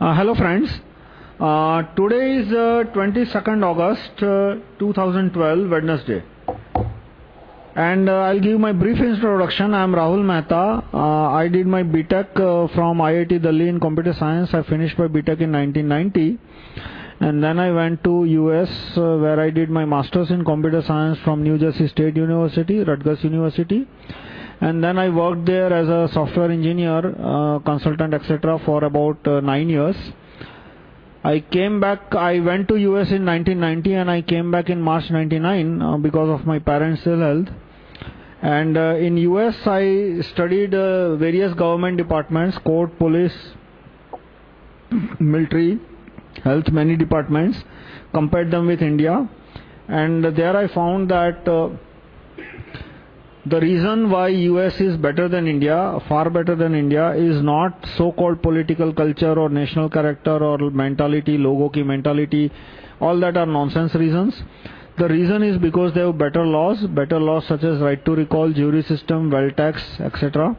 Uh, hello, friends. Uh, today is uh, 22nd August uh, 2012, Wednesday. And uh, I'll give my brief introduction. I'm Rahul Mehta. Uh, I did my BTech from IIT Delhi in computer science. I finished my BTech in 1990. And then I went to US where I did my master's in computer science from New Jersey State University, Rutgers University. And then I worked there as a software engineer, uh, consultant, etc., for about uh, nine years. I came back, I went to US in 1990 and I came back in March 99 uh, because of my parents' ill health. And in US, I studied various government departments, court, police, military, health, many departments, compared them with India. And there I found that the reason why US is better than India, far better than India, is not so called political culture or national character or mentality, logo ki mentality, all that are nonsense reasons. The reason is because they have better laws, better laws such as right to recall, jury system, wealth tax, etc.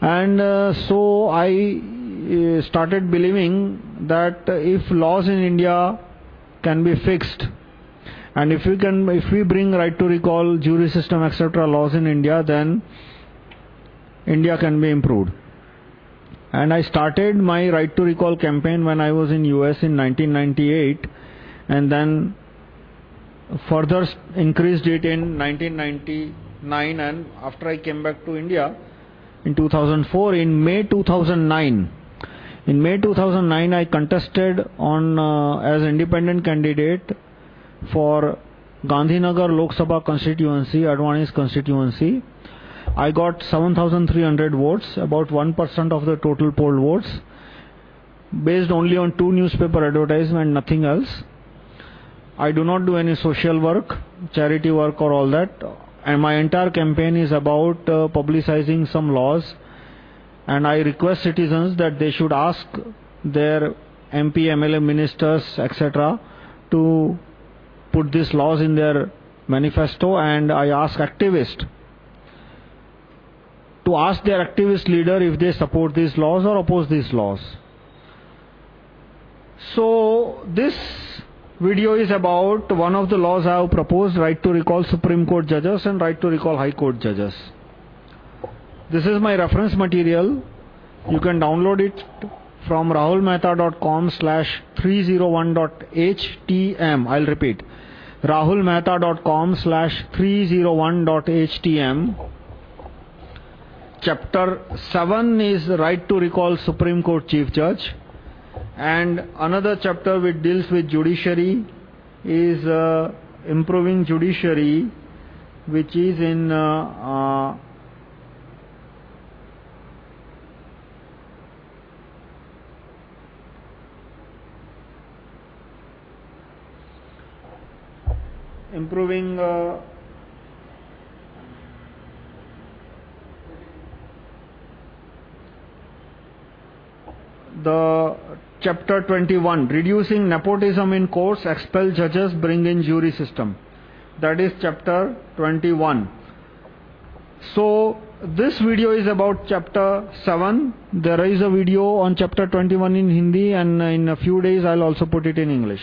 And uh, so I uh, started believing that if laws in India can be fixed, and if we, can, if we bring right to recall, jury system, etc., laws in India, then India can be improved. And I started my right to recall campaign when I was in US in 1998, and then further increased it in 1999. And after I came back to India in 2004, in May 2009, in May 2009, I contested on uh, as independent candidate for Gandhinagar Lok Sabha constituency, Advani's constituency. I got 7,300 votes, about 1% of the total poll votes, based only on two newspaper advertisements, nothing else. I do not do any social work, charity work, or all that. And my entire campaign is about uh, publicizing some laws. And I request citizens that they should ask their MP, MLA ministers, etc., to put these laws in their manifesto and I ask activists to ask their activist leader if they support these laws or oppose these laws. So, this video is about one of the laws I have proposed right to recall Supreme Court judges and right to recall High Court judges. This is my reference material. You can download it from rahulmehta.com slash 301.htm. I'll repeat rahulmehta.com slash 301.htm. Chapter 7 is Right to Recall Supreme Court Chief Judge. And another chapter which deals with judiciary is uh, Improving Judiciary, which is in uh, uh, improving uh, the chapter 21 reducing nepotism in courts expel judges bring in jury system. That is chapter 21 so this video is about chapter 7 there is a video on chapter 21 in hindi and in a few days i'll also put it in english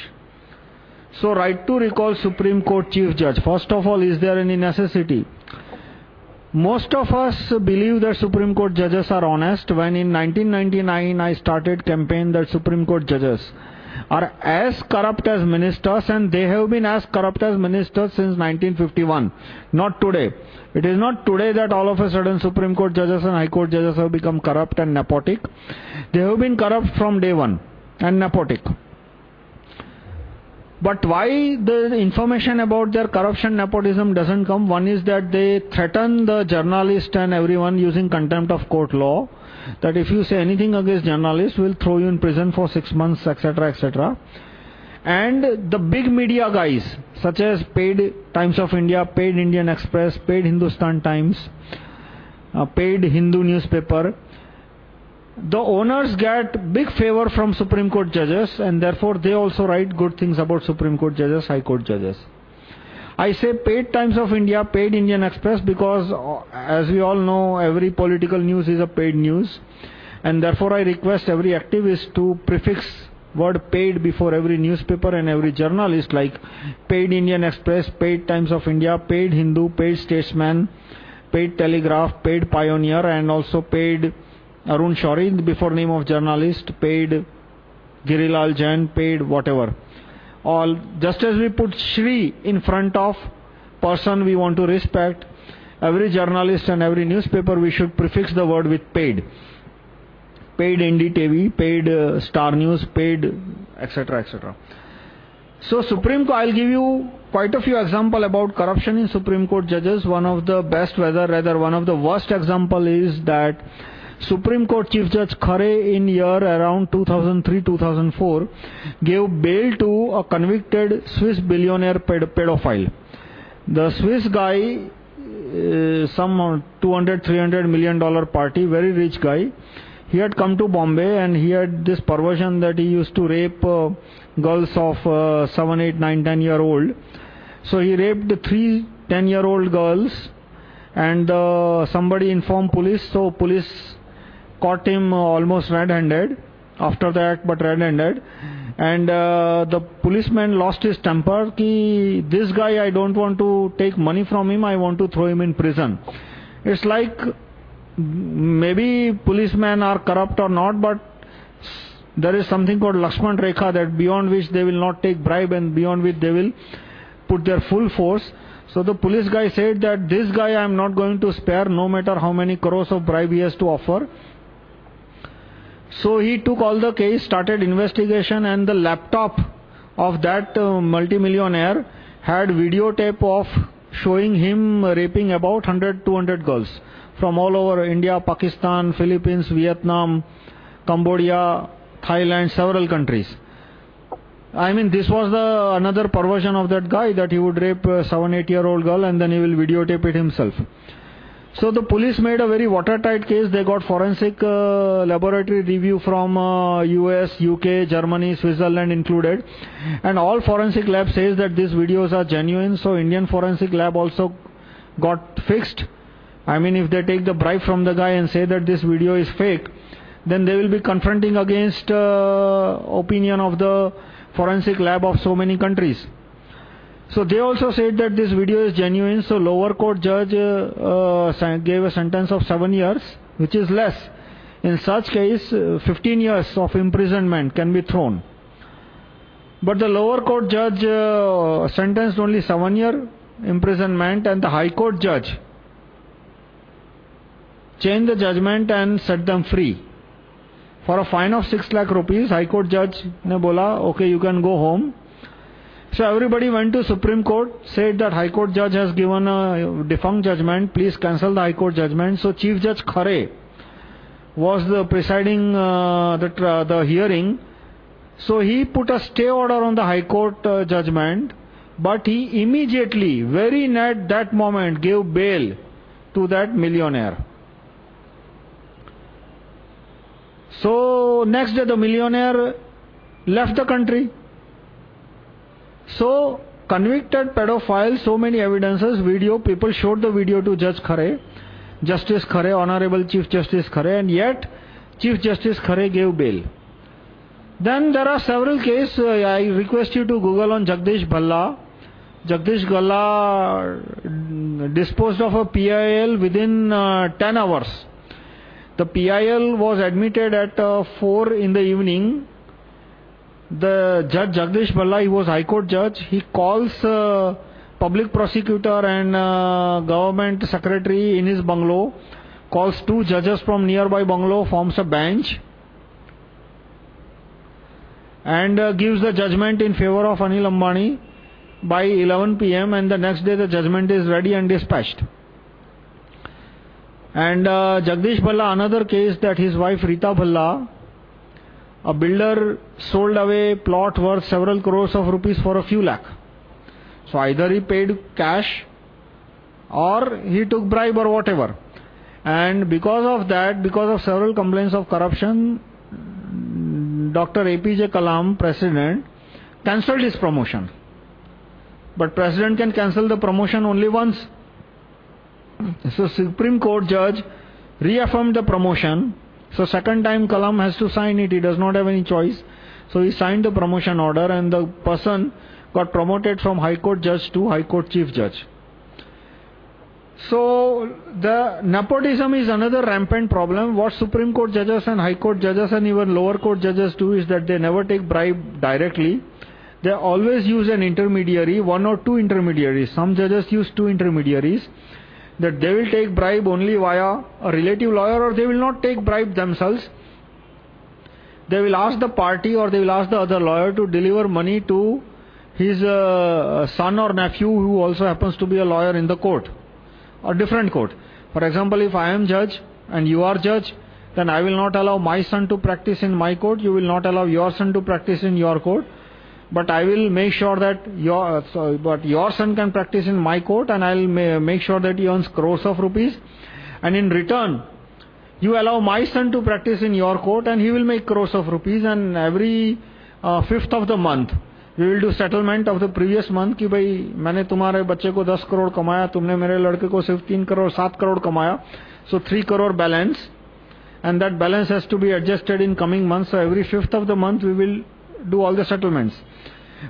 so, right to recall Supreme Court Chief Judge. First of all, is there any necessity? Most of us believe that Supreme Court judges are honest. When in 1999 I started campaign that Supreme Court judges are as corrupt as ministers and they have been as corrupt as ministers since 1951. Not today. It is not today that all of a sudden Supreme Court judges and High Court judges have become corrupt and nepotic. They have been corrupt from day one and nepotic. But why the information about their corruption, nepotism doesn't come? One is that they threaten the journalist and everyone using contempt of court law. That if you say anything against journalists, we'll throw you in prison for six months, etc., etc. And the big media guys, such as paid Times of India, paid Indian Express, paid Hindustan Times, uh, paid Hindu newspaper, the owners get big favor from Supreme Court judges and therefore they also write good things about Supreme Court judges, High Court judges. I say paid Times of India, paid Indian Express because, uh, as we all know, every political news is a paid news. And therefore, I request every activist to prefix word paid before every newspaper and every journalist, like paid Indian Express, paid Times of India, paid Hindu, paid Statesman, paid Telegraph, paid Pioneer, and also paid Arun Shourie before name of journalist, paid Girilal Jain, paid whatever. All, just as we put Shri in front of person we want to respect, every journalist and every newspaper we should prefix the word with paid. Paid NDTV, paid uh, Star News, paid etc. etc. So, Supreme Court, I'll give you quite a few examples about corruption in Supreme Court judges. One of the best, whether rather one of the worst example is that Supreme Court Chief Judge Khare in year around 2003-2004 gave bail to a convicted Swiss billionaire ped pedophile. The Swiss guy, uh, some 200, 300 million dollar party, very rich guy, he had come to Bombay and he had this perversion that he used to rape uh, girls of uh, 7, 8, 9, 10 year old. So he raped three 10 year old girls and somebody informed police. So police caught him almost red handed after that, but red handed. And uh, the policeman lost his temper. Ki, this guy, I don't want to take money from him, I want to throw him in prison. It's like maybe policemen are corrupt or not, but there is something called Lakshman Rekha that beyond which they will not take bribe and beyond which they will put their full force. So the police guy said that this guy I am not going to spare no matter how many crores of bribe he has to offer. So he took all the case, started investigation, and the laptop of that uh, multimillionaire had videotape of showing him raping about 100 200 girls from all over India, Pakistan, Philippines, Vietnam, Cambodia, Thailand, several countries. I mean, this was the another perversion of that guy that he would rape a 7 8 year old girl and then he will videotape it himself. So the police made a very watertight case. They got forensic uh, laboratory review from uh, US, UK, Germany, Switzerland included. And all forensic lab says that these videos are genuine. So Indian forensic lab also got fixed. I mean, if they take the bribe from the guy and say that this video is fake, then they will be confronting against uh, opinion of the forensic lab of so many countries. So they also said that this video is genuine. So lower court judge uh, uh, gave a sentence of 7 years, which is less. In such case, uh, 15 years of imprisonment can be thrown. But the lower court judge uh, sentenced only 7 year imprisonment and the high court judge changed the judgment and set them free. For a fine of 6 lakh rupees, high court judge ne bola, okay you can go home. So everybody went to Supreme Court, said that High Court judge has given a defunct judgment, please cancel the High Court judgment. So Chief Judge Khare was the presiding uh, the, uh, the hearing. So he put a stay order on the High Court uh, judgment, but he immediately, very net that moment, gave bail to that millionaire. So next day the millionaire left the country. So, convicted pedophile, so many evidences, video, people showed the video to Judge Khare, Justice Khare, Honorable Chief Justice Khare, and yet Chief Justice Khare gave bail. Then there are several cases. Uh, I request you to Google on Jagdish Bhalla. Jagdish Bhalla mm, disposed of a PIL within uh, 10 hours. The PIL was admitted at uh, 4 in the evening the judge Jagdish Bhalla, he was High Court judge, he calls uh, public prosecutor and uh, government secretary in his bungalow, calls two judges from nearby bungalow, forms a bench, and uh, gives the judgment in favor of Anil Ambani by 11 pm, and the next day the judgment is ready and dispatched. And Jagdish Bhalla, another case that his wife Rita Bhalla, a builder sold away plot worth several crores of rupees for a few lakh. So either he paid cash or he took bribe or whatever. And because of that, because of several complaints of corruption, Dr. APJ Kalam, President, cancelled his promotion. But President can cancel the promotion only once. So Supreme Court judge reaffirmed the promotion So, second time Kalam has to sign it, he does not have any choice. So, he signed the promotion order, and the person got promoted from High Court judge to High Court chief judge. So, the nepotism is another rampant problem. What Supreme Court judges and High Court judges and even lower court judges do is that they never take bribe directly. They always use an intermediary, one or two intermediaries. Some judges use two intermediaries. That they will take bribe only via a relative lawyer or they will not take bribe themselves. They will ask the party or they will ask the other lawyer to deliver money to his uh, son or nephew who also happens to be a lawyer in the court or different court. For example, if I am judge and you are judge, then I will not allow my son to practice in my court, you will not allow your son to practice in your court But I will make sure that your, so, but your son can practice in my court and I will make sure that he earns crores of rupees. And in return, you allow my son to practice in your court and he will make crores of rupees. And every uh, fifth of the month, we will do settlement of the previous month कि भाई मैंने तुम्हारे बच्चे को 10 करोड़ कमाया तुमने मेरे लड़के को सिर्फ 3 करोड़ 7 करोड़ कमाया so 3 crore balance and that balance has to be adjusted in coming months so every fifth of the month we will do all the settlements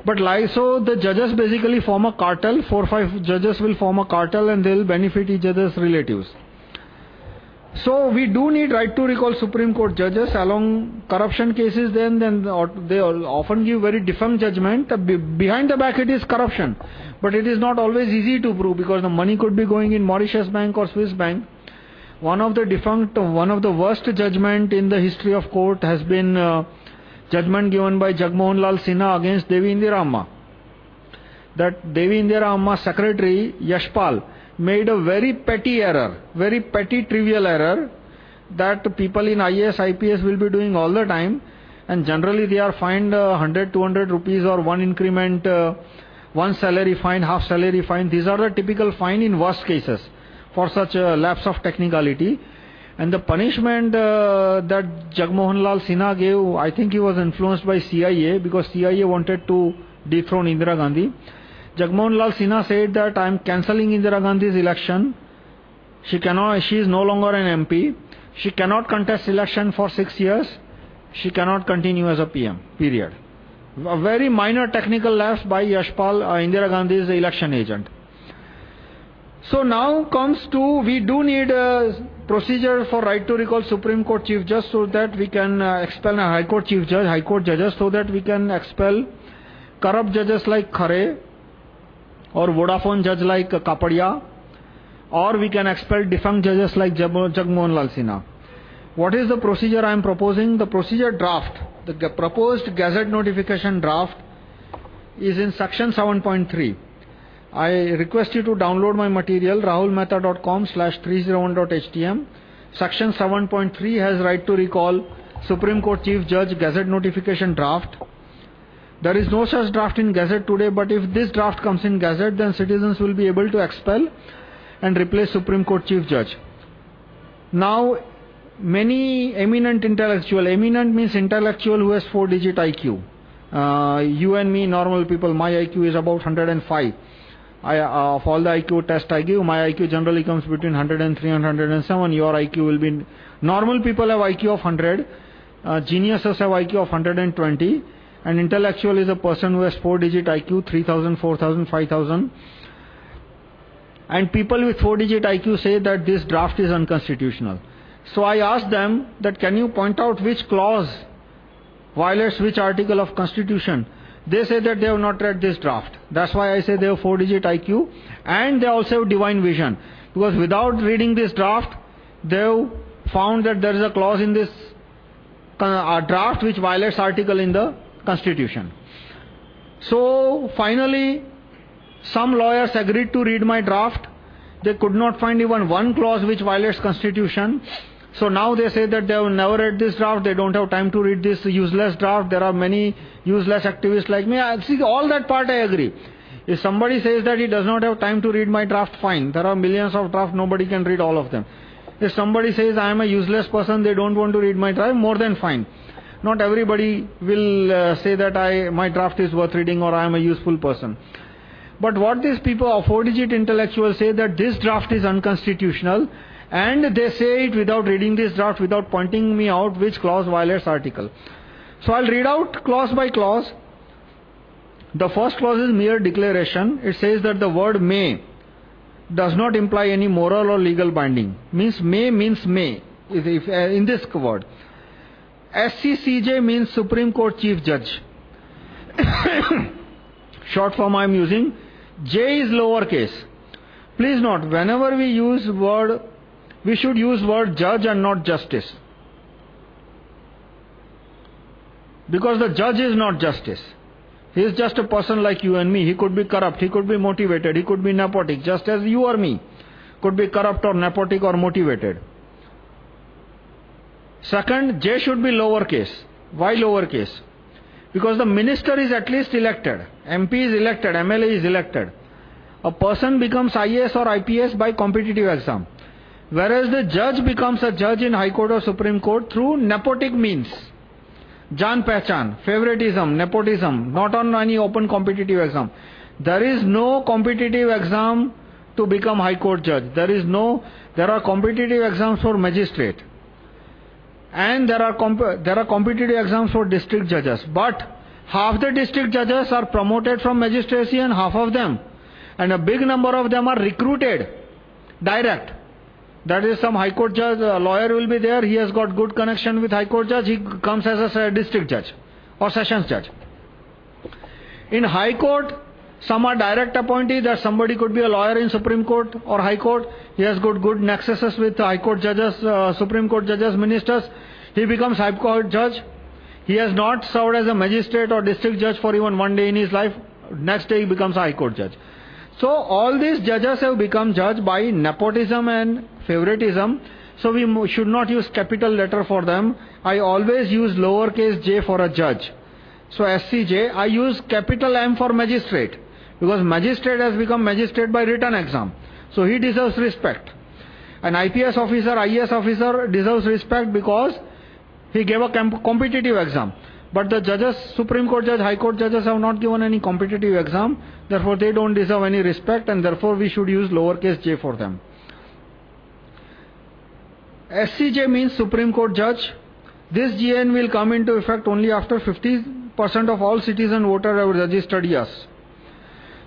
but like so the judges basically form a cartel four or five judges will form a cartel and they will benefit each other's relatives so, we do need right to recall Supreme Court judges along corruption cases, then, then they often give very defunct judgment. Behind the back, it is corruption. But it is not always easy to prove because the money could be going in Mauritius Bank or Swiss Bank. One of the defunct, one of the worst judgment in the history of court has been uh, judgment given by Jagmohan Lal Sinha against Devi Indira Amma. That Devi Indira secretary, Yashpal, made a very petty error, very petty trivial error that people in IAS, IPS will be doing all the time. And generally, they are fined uh, 100, 200 rupees or one increment, uh, one salary fine, half salary fine. These are the typical fine in worst cases for such a lapse of technicality. And the punishment uh, that Jagmohan Lal Sinha gave, I think he was influenced by CIA because CIA wanted to dethrone Indira Gandhi. Jagmohan Lal Sinha said that I am cancelling Indira Gandhi's election. She, cannot, she is no longer an MP. She cannot contest election for six years. She cannot continue as a PM. Period. A very minor technical lapse by Yashpal, uh, Indira Gandhi's election agent. So now comes to, we do need a procedure for right to recall Supreme Court Chief Judge so that we can uh, expel a High Court Chief Judge, High Court judges so that we can expel corrupt judges like Khare, or Vodafone judge like Kapadia, or we can expel defunct judges like Jagmohan Lal Sinha. What is the procedure I am proposing? The procedure draft, the proposed Gazette notification draft is in section 7.3. I request you to download my material rahulmehta.com slash 301.htm. Section 7.3 has right to recall Supreme Court Chief Judge Gazette notification draft. There is no such draft in Gazette today, but if this draft comes in Gazette, then citizens will be able to expel and replace Supreme Court Chief Judge. Now, many eminent intellectual, eminent means intellectual who has 4 digit IQ. Uh, you and me, normal people, my IQ is about 105. I, uh, of all the IQ tests I give, my IQ generally comes between 103 and 107. Your IQ will be. Normal people have IQ of 100, uh, geniuses have IQ of 120. and intellectual is a person who has 4 digit IQ, 3000, 4000, 5000. And people with 4 digit IQ say that this draft is unconstitutional. So I asked them that can you point out which clause violates which article of constitution? They say that they have not read this draft. That's why I say they have 4 digit IQ and they also have divine vision. Because without reading this draft, they have found that there is a clause in this uh, draft which violates article in the constitution. So finally, some lawyers agreed to read my draft. They could not find even one clause which violates constitution. So now they say that they have never read this draft, they don't have time to read this useless draft. There are many useless activists like me. I see all that part I agree. If somebody says that he does not have time to read my draft, fine. There are millions of drafts, nobody can read all of them. If somebody says I am a useless person, they don't want to read my draft, more than fine. Not everybody will uh, say that I, my draft is worth reading or I am a useful person. But what these people, four digit intellectuals, say that this draft is unconstitutional And they say it without reading this draft, without pointing me out which clause violates article. So I'll read out clause by clause. The first clause is mere declaration. It says that the word may does not imply any moral or legal binding. Means may means may if, if, uh, in this word. SCCJ means Supreme Court Chief Judge. Short form I am using. J is lowercase. Please note, whenever we use word, we should use word judge and not justice. Because the judge is not justice. He is just a person like you and me. He could be corrupt, he could be motivated, he could be nepotic, just as you or me could be corrupt or nepotic or motivated. Second, J should be lowercase. Why lowercase? Because the minister is at least elected, MP is elected, MLA is elected. A person becomes IAS or IPS by competitive exam. Whereas the judge becomes a judge in High Court or Supreme Court through nepotic means. Jan Pehchan, favoritism, nepotism, not on any open competitive exam. There is no competitive exam to become High Court judge. There is no, there are competitive exams for magistrate. And there are, there are competitive exams for district judges. But half the district judges are promoted from magistracy and half of them. And a big number of them are recruited direct. That is, some High Court judge, lawyer will be there, he has got good connection with High Court judge, he comes as a district judge or sessions judge. In High Court, some are direct appointee, that somebody could be a lawyer in Supreme Court or High Court, he has got good nexuses with High Court judges, uh, Supreme Court judges, ministers, he becomes High Court judge. He has not served as a magistrate or district judge for even one day in his life, next day he becomes a High Court judge. So, all these judges have become judged by nepotism and favoritism. So, we should not use capital letter for them. I always use lowercase j for a judge. So, SCJ, I use capital M for magistrate. Because magistrate has become magistrate by written exam. So, he deserves respect. An IPS officer, IAS officer deserves respect because he gave a competitive exam. But the judges, Supreme Court judge, High Court judges have not given any competitive exam. Therefore, they don't deserve any respect and therefore we should use lowercase j for them. SCJ means Supreme Court judge. This GN will come into effect only after 50% of all citizen voters have registered yes.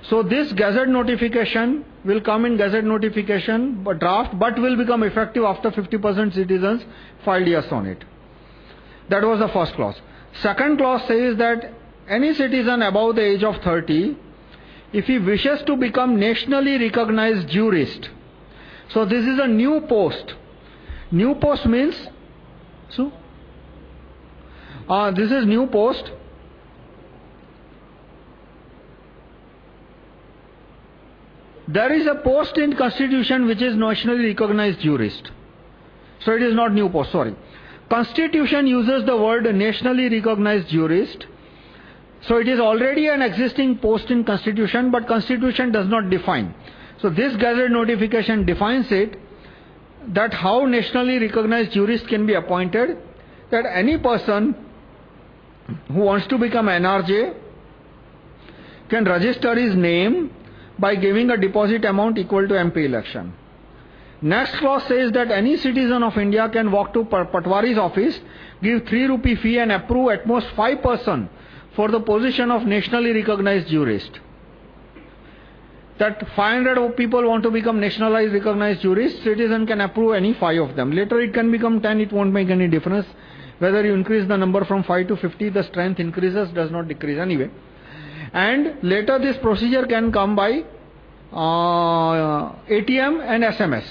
So, this Gazette notification will come in Gazette notification draft but will become effective after 50% citizens filed yes on it. That was the first clause. Second clause says that any citizen above the age of 30, if he wishes to become nationally recognized jurist, so this is a new post. New post means, so, uh, this is new post. There is a post in constitution which is nationally recognized jurist. So it is not new post, sorry. Constitution uses the word nationally recognized jurist. So it is already an existing post in Constitution, but Constitution does not define. So this Gazette notification defines it that how nationally recognized jurist can be appointed, that any person who wants to become NRJ can register his name by giving a deposit amount equal to MP election. Next clause says that any citizen of India can walk to Patwari's office, give 3 rupee fee and approve at most 5 person for the position of nationally recognized jurist. That 500 people want to become nationalized recognized jurist, citizen can approve any 5 of them. Later it can become 10, it won't make any difference. Whether you increase the number from 5 to 50, the strength increases, does not decrease anyway. And later this procedure can come by uh, ATM and SMS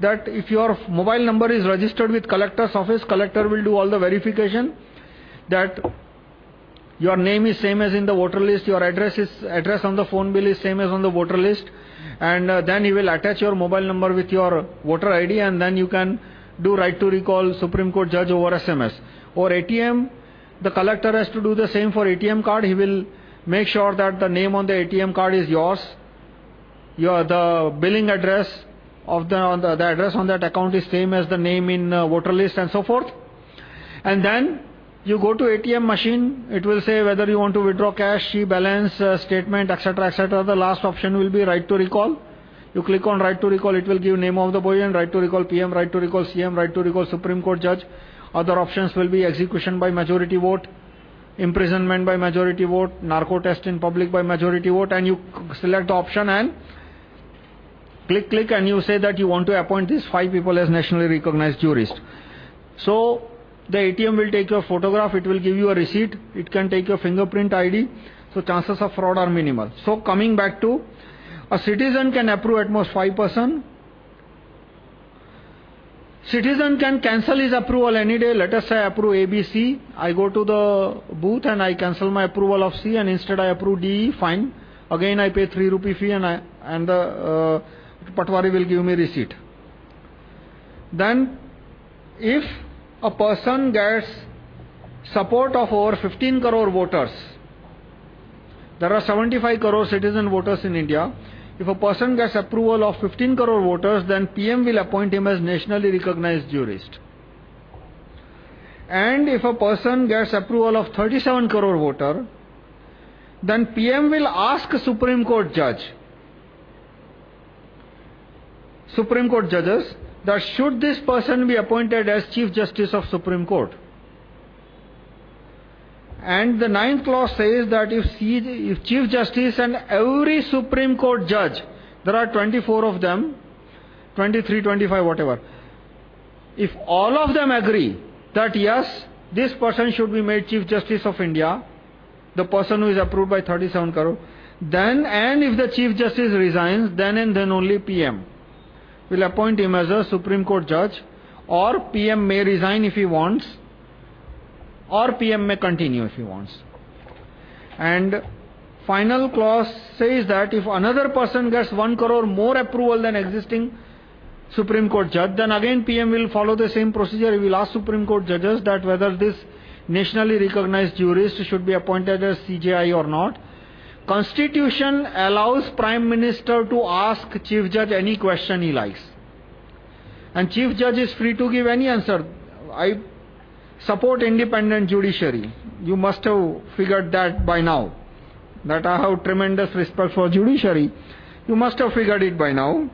that if your mobile number is registered with collector's office, collector will do all the verification that your name is same as in the voter list, your address is address on the phone bill is same as on the voter list, and uh, then he will attach your mobile number with your voter ID, and then you can do right to recall Supreme Court judge over SMS. Or ATM, the collector has to do the same for ATM card. He will make sure that the name on the ATM card is yours, your the billing address, of the, the, the, address on that account is same as the name in uh, voter list and so forth. And then you go to ATM machine, it will say whether you want to withdraw cash, see balance, uh, statement, etc., etc. The last option will be right to recall. You click on right to recall, it will give name of the position, right to recall PM, right to recall CM, right to recall Supreme Court judge. Other options will be execution by majority vote, imprisonment by majority vote, narco test in public by majority vote, and you select the option and click, click, and you say that you want to appoint these five people as nationally recognized jurists. So, the ATM will take your photograph, it will give you a receipt, it can take your fingerprint ID, so chances of fraud are minimal. So, coming back to a citizen can approve at most 5%. Citizen can cancel his approval any day. Let us say I approve ABC. I go to the booth and I cancel my approval of C and instead I approve D. Fine. Again I pay 3 rupee fee and, I, and the uh, Patwari will give me receipt. Then, if a person gets support of over 15 crore voters, there are 75 crore citizen voters in India. If a person gets approval of 15 crore voters, then PM will appoint him as nationally recognized jurist. And if a person gets approval of 37 crore voter, then PM will ask Supreme Court judge, Supreme Court judges, that should this person be appointed as Chief Justice of Supreme Court. And the ninth clause says that if, if Chief Justice and every Supreme Court judge, there are 24 of them, 23, 25, whatever, if all of them agree that yes, this person should be made Chief Justice of India, the person who is approved by 37 crore, then and if the Chief Justice resigns, then and then only PM will appoint him as a Supreme Court judge, or PM may resign if he wants, or PM may continue if he wants. And final clause says that if another person gets 1 crore more approval than existing Supreme Court judge, then again PM will follow the same procedure. He will ask Supreme Court judges that whether this nationally recognized jurist should be appointed as CJI or not. Constitution allows Prime Minister to ask Chief Judge any question he likes. And Chief Judge is free to give any answer. I support independent judiciary. You must have figured that by now. That I have tremendous respect for judiciary. You must have figured it by now.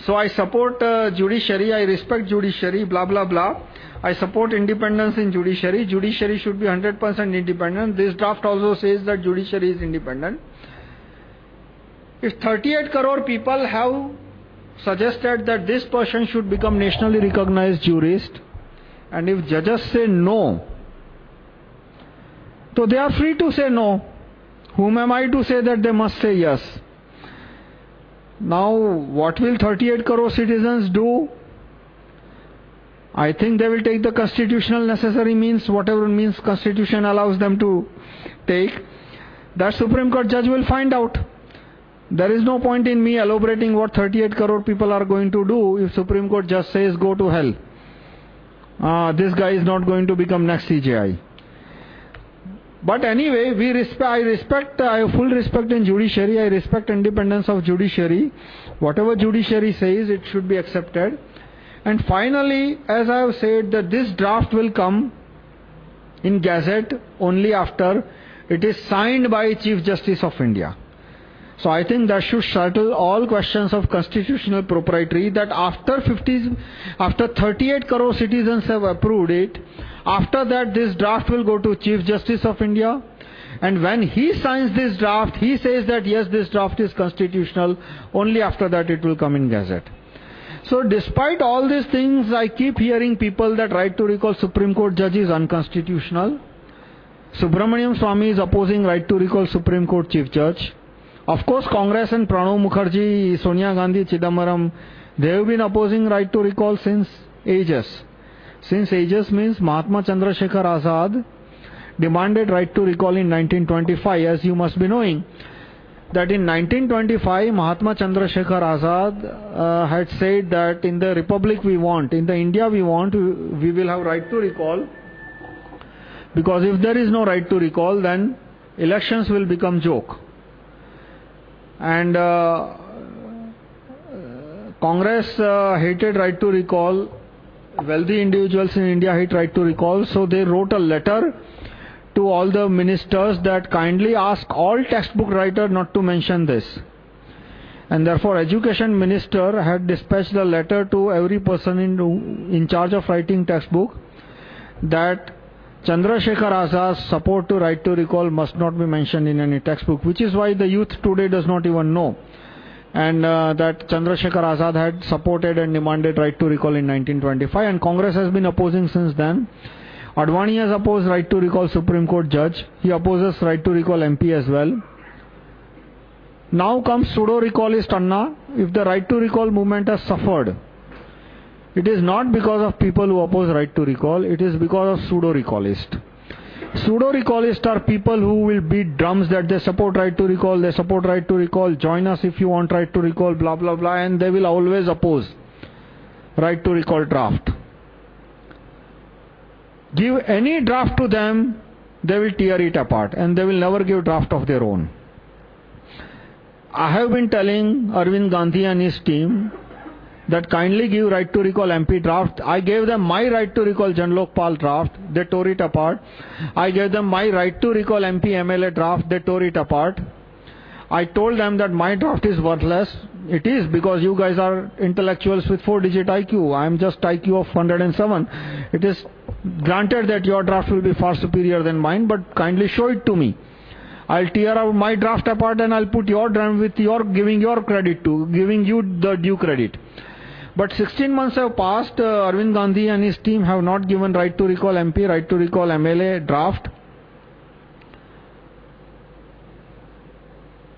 So I support uh, judiciary, I respect judiciary, blah blah blah. I support independence in judiciary. Judiciary should be 100% independent. This draft also says that judiciary is independent. If 38 crore people have suggested that this person should become nationally recognized jurist, and if judges say no, so they are free to say no. Whom am I to say that they must say yes? Now, what will 38 crore citizens do? I think they will take the constitutional necessary means, whatever means constitution allows them to take. That Supreme Court judge will find out. There is no point in me elaborating what 38 crore people are going to do if Supreme Court judge says go to hell. Uh, this guy is not going to become next CJI. But anyway, we respect, I respect, I have full respect in judiciary, I respect independence of judiciary. Whatever judiciary says, it should be accepted. And finally, as I have said, that this draft will come in Gazette only after it is signed by Chief Justice of India. So I think that should settle all questions of constitutional propriety that after 50, after 38 crore citizens have approved it, after that this draft will go to Chief Justice of India. And when he signs this draft, he says that yes, this draft is constitutional. Only after that it will come in Gazette. So, despite all these things, I keep hearing people that right to recall Supreme Court judge is unconstitutional. Subramanian Swamy is opposing right to recall Supreme Court Chief Judge. Of course, Congress and Pranab Mukherjee, Sonia Gandhi, Chidambaram, they have been opposing right to recall since ages. Since ages means Mahatma Chandrasekhar Azad demanded right to recall in 1925, as you must be knowing that in 1925, Mahatma Chandrasekhar Azad uh, had said that in the republic we want, in the India we want, we will have right to recall. Because if there is no right to recall, then elections will become joke. And uh, Congress uh, hated right to recall. Wealthy individuals in India he tried to recall. So they wrote a letter to all the ministers that kindly ask all textbook writers not to mention this. And therefore, education minister had dispatched a letter to every person in, in charge of writing textbook that Chandrasekhar Azad's support to right to recall must not be mentioned in any textbook, which is why the youth today does not even know. And uh, that Chandrasekhar Azad had supported and demanded right to recall in 1925, and Congress has been opposing since then. Advani has opposed right to recall Supreme Court judge. He opposes right to recall MP as well. Now comes pseudo recallist Anna. If the right to recall movement has suffered, it is not because of people who oppose right to recall, it is because of pseudo recallist. Pseudo recallists are people who will beat drums that they support right to recall, they support right to recall, join us if you want right to recall, blah blah blah, and they will always oppose right to recall draft. Give any draft to them, they will tear it apart and they will never give draft of their own. I have been telling Arvind Gandhi and his team that kindly give right to recall MP draft. I gave them my right to recall Janlokpal draft. They tore it apart. I gave them my right to recall MP MLA draft. They tore it apart. I told them that my draft is worthless. It is because you guys are intellectuals with 4 digit IQ. I am just IQ of 107. It is granted that your draft will be far superior than mine, but kindly show it to me. I'll tear out my draft apart and I'll put your draft with your giving your credit to, giving you the due credit. But 16 months have passed, uh, Arvind Gandhi and his team have not given right to recall MP, right to recall MLA draft.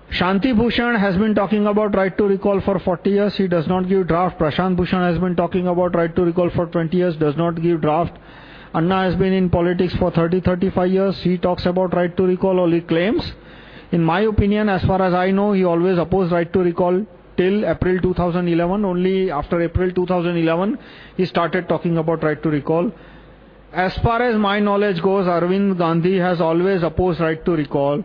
Shanti Bhushan has been talking about right to recall for 40 years, he does not give draft. Prashant Bhushan has been talking about right to recall for 20 years, does not give draft. Anna has been in politics for 30 35 years, he talks about right to recall, only claims. In my opinion, as far as I know, he always opposed right to recall till April 2011. Only after April 2011, he started talking about right to recall. As far as my knowledge goes, Arvind Gandhi has always opposed right to recall.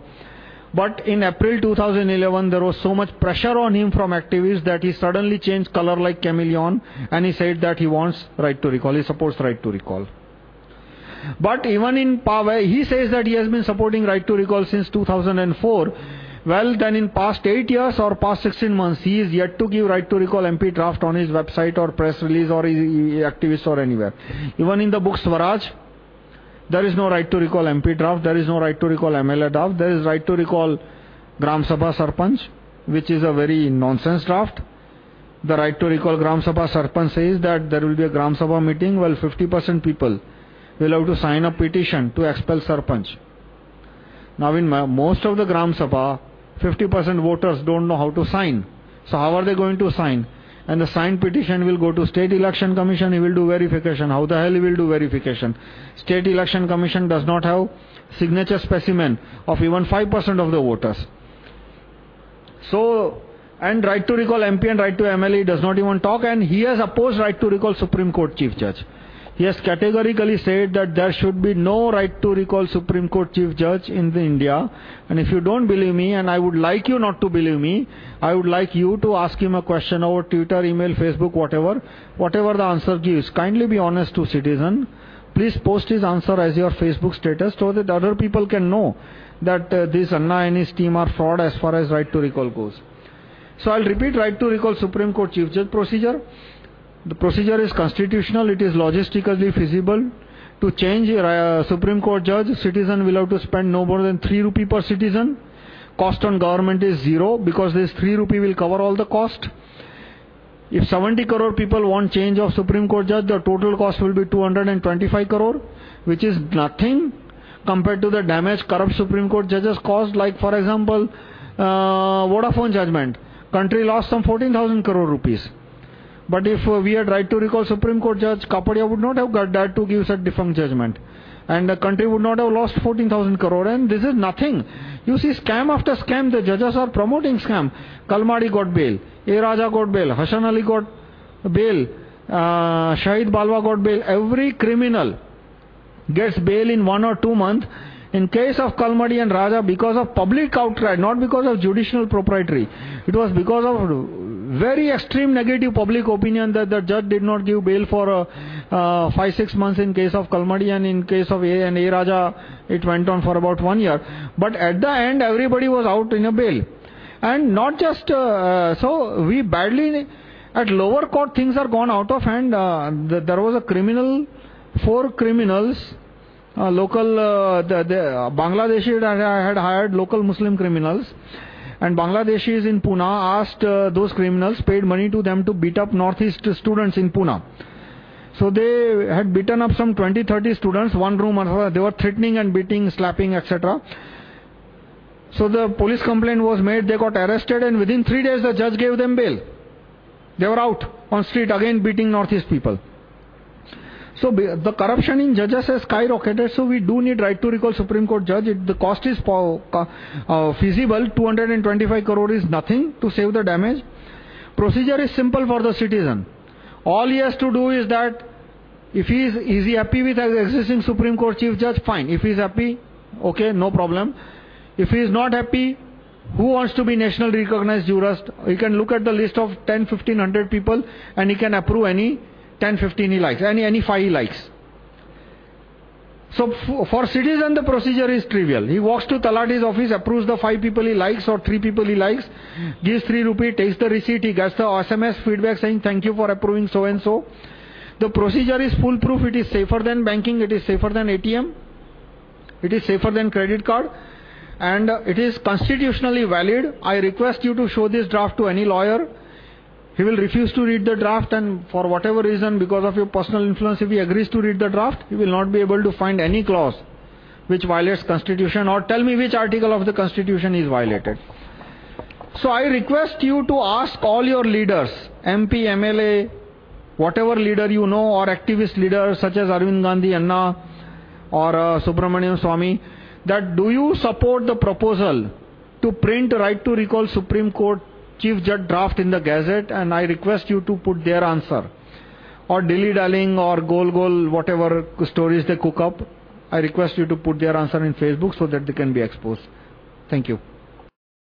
But in April 2011, there was so much pressure on him from activists that he suddenly changed color like chameleon and he said that he wants right to recall, he supports right to recall. But even in power, he says that he has been supporting right to recall since 2004. Well, then in past 8 years or past 16 months, he is yet to give right to recall MP draft on his website or press release or activists or anywhere. Even in the book Swaraj, there is no right to recall MP draft, there is no right to recall MLA draft, there is right to recall Gram Sabha Sarpanch, which is a very nonsense draft. The right to recall Gram Sabha Sarpanch says that there will be a Gram Sabha meeting, well, 50% people will have to sign a petition to expel Sarpanch. Now, in most of the Gram Sabha, 50% voters don't know how to sign. So, how are they going to sign? And the signed petition will go to State Election Commission, he will do verification. How the hell he will do verification? State Election Commission does not have signature specimen of even 5% of the voters. So, and right to recall MP and right to MLA does not even talk, and he has opposed right to recall Supreme Court Chief Judge. Has categorically said that there should be no right to recall Supreme Court Chief Judge in the India. And if you don't believe me, and I would like you not to believe me, I would like you to ask him a question over Twitter, email, Facebook, whatever. Whatever the answer gives, kindly be honest to citizen. Please post his answer as your Facebook status so that other people can know that uh, this Anna and his team are fraud as far as right to recall goes. So I'll repeat right to recall Supreme Court Chief Judge procedure. The procedure is constitutional, it is logistically feasible. To change a uh, Supreme Court judge, citizen will have to spend no more than 3 rupee per citizen. Cost on government is zero because this 3 rupee will cover all the cost. If 70 crore people want change of Supreme Court judge, the total cost will be 225 crore, which is nothing compared to the damage corrupt Supreme Court judges caused. Like, for example, uh, Vodafone judgment. Country lost some 14,000 crore rupees. But if uh, we had right to recall Supreme Court Judge, Kapadia would not have got that to give such a defunct judgment. And the country would not have lost 14,000 crore. And this is nothing. You see, scam after scam, the judges are promoting scam. Kalmadi got bail, A. Raja got bail, Hassan Ali got bail, uh, Shahid Balwa got bail. Every criminal gets bail in one or two months. In case of Kalmadi and Raja, because of public outcry, not because of judicial proprietary, it was because of very extreme negative public opinion that the judge did not give bail for uh, uh, five, six months in case of Kalmadi and in case of A and A Raja, it went on for about one year. But at the end, everybody was out in a bail. And not just, uh, so we badly, at lower court things are gone out of hand. The, there was a criminal, four criminals, local, the, the Bangladeshi had, had hired local Muslim criminals. And Bangladeshis in Pune asked uh, those criminals, paid money to them to beat up Northeast students in Pune. So they had beaten up some 20 30 students, one room, another. they were threatening and beating, slapping, etc. So the police complaint was made, they got arrested, and within three days the judge gave them bail. They were out on street again beating Northeast people. So the corruption in judges has skyrocketed, so we do need right to recall Supreme Court judge. It, the cost is uh, feasible, 225 crore is nothing to save the damage. Procedure is simple for the citizen. All he has to do is that if he is, is he happy with existing Supreme Court Chief Judge, fine. If he is happy, okay, no problem. If he is not happy, who wants to be nationally recognized jurist? He can look at the list of 10, 15, 100 people and he can approve any 10, 15 he likes, any, any 5 he likes. So, for citizen, the procedure is trivial. He walks to Talati's office, approves the 5 people he likes or 3 people he likes, gives 3 rupee, takes the receipt, he gets the SMS feedback saying thank you for approving so and so. The procedure is foolproof, it is safer than banking, it is safer than ATM, it is safer than credit card and it is constitutionally valid. I request you to show this draft to any lawyer. He will refuse to read the draft, and for whatever reason, because of your personal influence, if he agrees to read the draft, he will not be able to find any clause which violates Constitution or tell me which article of the Constitution is violated. So I request you to ask all your leaders, MP, MLA, whatever leader you know, or activist leaders such as Arvind Gandhi, Anna, or uh, Subramanian Swamy, that do you support the proposal to print right to recall Supreme Court Chief Judge draft in the Gazette and I request you to put their answer or dilly dallying or goal goal whatever stories they cook up. I request you to put their answer in Facebook so that they can be exposed. Thank you.